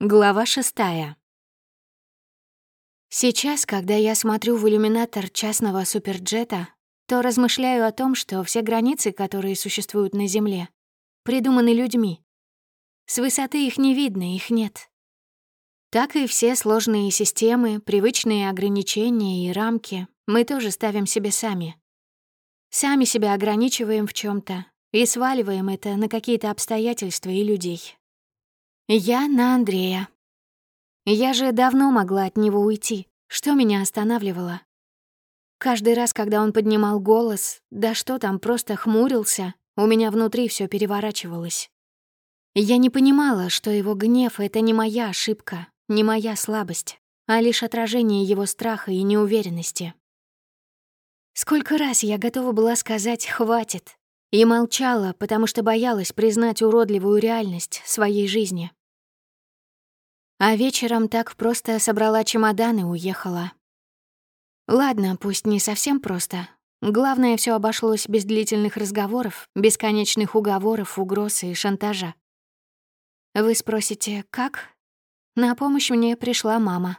Глава шестая. Сейчас, когда я смотрю в иллюминатор частного суперджета, то размышляю о том, что все границы, которые существуют на Земле, придуманы людьми. С высоты их не видно, их нет. Так и все сложные системы, привычные ограничения и рамки мы тоже ставим себе сами. Сами себя ограничиваем в чем то и сваливаем это на какие-то обстоятельства и людей. Я на Андрея. Я же давно могла от него уйти. Что меня останавливало? Каждый раз, когда он поднимал голос, да что там, просто хмурился, у меня внутри все переворачивалось. Я не понимала, что его гнев — это не моя ошибка, не моя слабость, а лишь отражение его страха и неуверенности. Сколько раз я готова была сказать «хватит», и молчала, потому что боялась признать уродливую реальность своей жизни. А вечером так просто собрала чемодан и уехала. Ладно, пусть не совсем просто. Главное, все обошлось без длительных разговоров, бесконечных уговоров, угроз и шантажа. Вы спросите, как? На помощь мне пришла мама.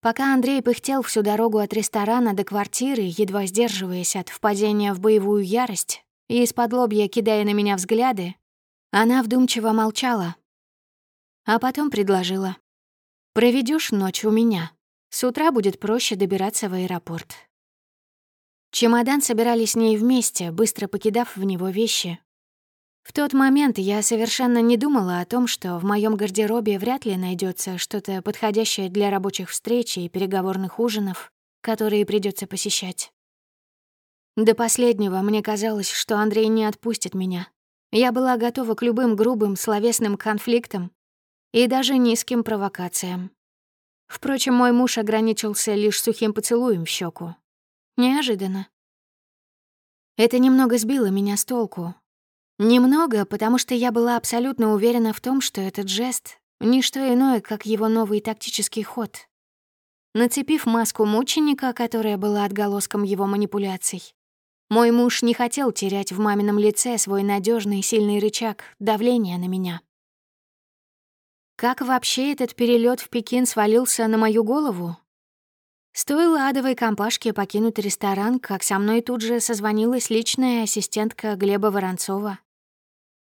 Пока Андрей пыхтел всю дорогу от ресторана до квартиры, едва сдерживаясь от впадения в боевую ярость и из-под лобья кидая на меня взгляды, она вдумчиво молчала, а потом предложила. «Проведёшь ночь у меня. С утра будет проще добираться в аэропорт». Чемодан собирали с ней вместе, быстро покидав в него вещи. В тот момент я совершенно не думала о том, что в моем гардеробе вряд ли найдется что-то подходящее для рабочих встреч и переговорных ужинов, которые придется посещать. До последнего мне казалось, что Андрей не отпустит меня. Я была готова к любым грубым словесным конфликтам, и даже низким провокациям. Впрочем, мой муж ограничился лишь сухим поцелуем в щеку. Неожиданно. Это немного сбило меня с толку. Немного, потому что я была абсолютно уверена в том, что этот жест — ни что иное, как его новый тактический ход. Нацепив маску мученика, которая была отголоском его манипуляций, мой муж не хотел терять в мамином лице свой надежный сильный рычаг давления на меня. Как вообще этот перелет в Пекин свалился на мою голову? Стоило адовой компашке покинуть ресторан, как со мной тут же созвонилась личная ассистентка Глеба Воронцова.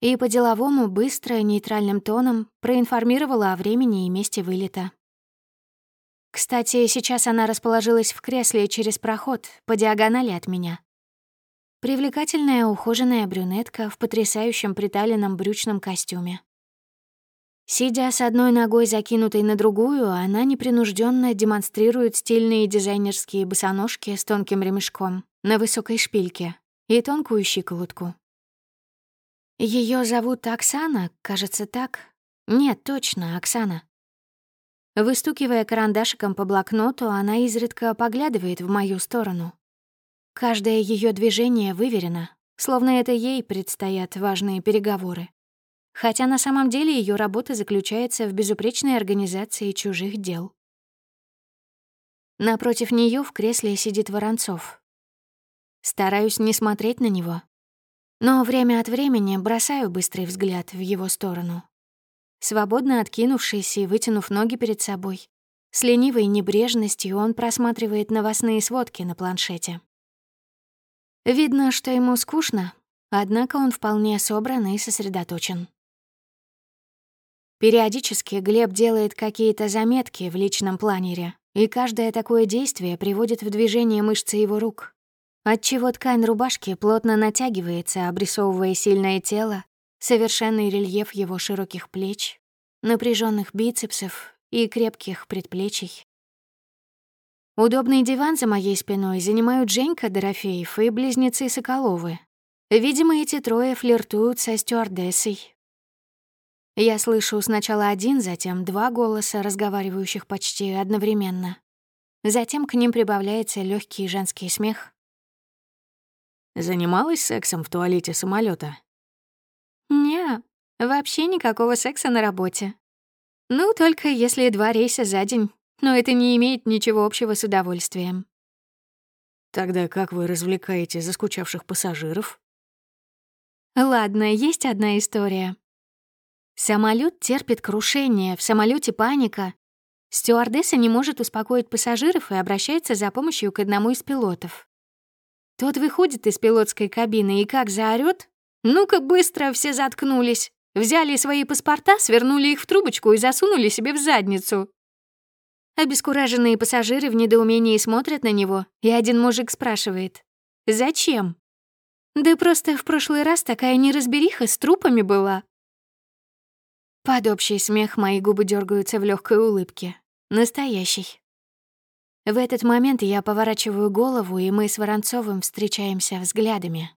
И по-деловому, быстро, нейтральным тоном проинформировала о времени и месте вылета. Кстати, сейчас она расположилась в кресле через проход, по диагонали от меня. Привлекательная ухоженная брюнетка в потрясающем приталенном брючном костюме. Сидя с одной ногой закинутой на другую, она непринужденно демонстрирует стильные дизайнерские босоножки с тонким ремешком на высокой шпильке и тонкую щиколотку. Ее зовут Оксана, кажется, так? Нет, точно, Оксана. Выстукивая карандашиком по блокноту, она изредка поглядывает в мою сторону. Каждое ее движение выверено, словно это ей предстоят важные переговоры хотя на самом деле ее работа заключается в безупречной организации чужих дел. Напротив нее в кресле сидит Воронцов. Стараюсь не смотреть на него, но время от времени бросаю быстрый взгляд в его сторону. Свободно откинувшись и вытянув ноги перед собой, с ленивой небрежностью он просматривает новостные сводки на планшете. Видно, что ему скучно, однако он вполне собран и сосредоточен. Периодически Глеб делает какие-то заметки в личном планере, и каждое такое действие приводит в движение мышцы его рук, отчего ткань рубашки плотно натягивается, обрисовывая сильное тело, совершенный рельеф его широких плеч, напряженных бицепсов и крепких предплечий. Удобный диван за моей спиной занимают Женька Дорофеев и близнецы Соколовы. Видимо, эти трое флиртуют со стюардессой, я слышу сначала один, затем два голоса, разговаривающих почти одновременно. Затем к ним прибавляется легкий женский смех. Занималась сексом в туалете самолета? Не, вообще никакого секса на работе. Ну, только если два рейса за день, но это не имеет ничего общего с удовольствием. Тогда как вы развлекаете заскучавших пассажиров? Ладно, есть одна история. Самолет терпит крушение, в самолете паника. Стюардесса не может успокоить пассажиров и обращается за помощью к одному из пилотов. Тот выходит из пилотской кабины и как заорёт, «Ну-ка быстро, все заткнулись!» Взяли свои паспорта, свернули их в трубочку и засунули себе в задницу. Обескураженные пассажиры в недоумении смотрят на него, и один мужик спрашивает, «Зачем?» «Да просто в прошлый раз такая неразбериха с трупами была». Под общий смех мои губы дергаются в легкой улыбке. Настоящий. В этот момент я поворачиваю голову, и мы с Воронцовым встречаемся взглядами.